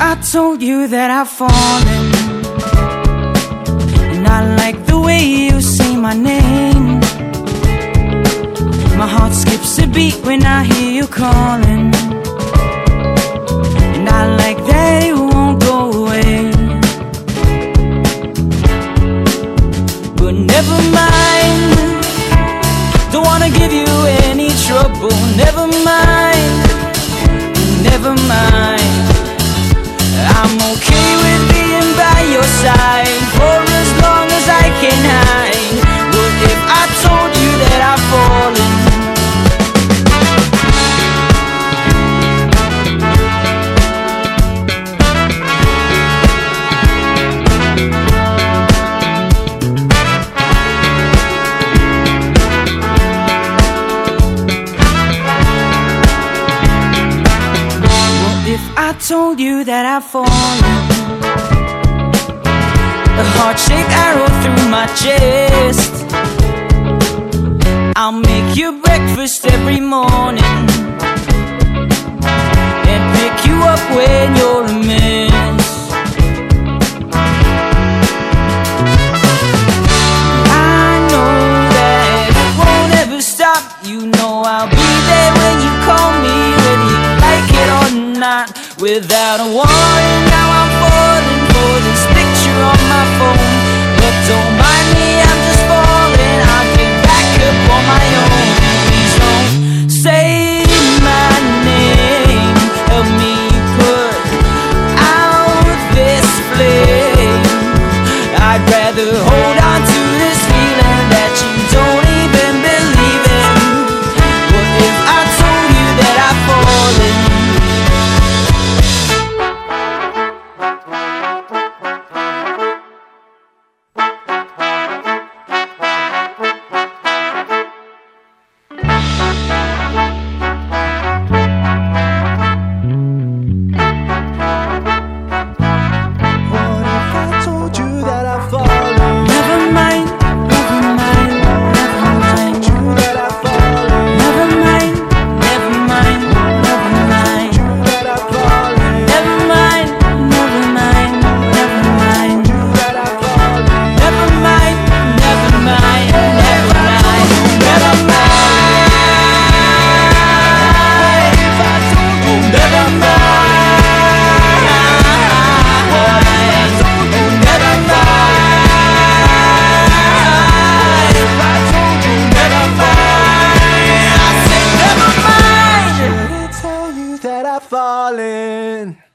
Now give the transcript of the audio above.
I told you that I've fallen, and I like the way you say my name. My heart skips a beat when I hear you calling, and I like that it won't go away. But never mind, don't wanna give you any trouble. Never mind, never mind. I'm okay with being by your side told you that I've fallen? A heart-shaped arrow through my chest. I'll make you breakfast every morning and pick you up when you're a mess. Without a warning, now I'm falling for this picture on my phone. That I've fallen?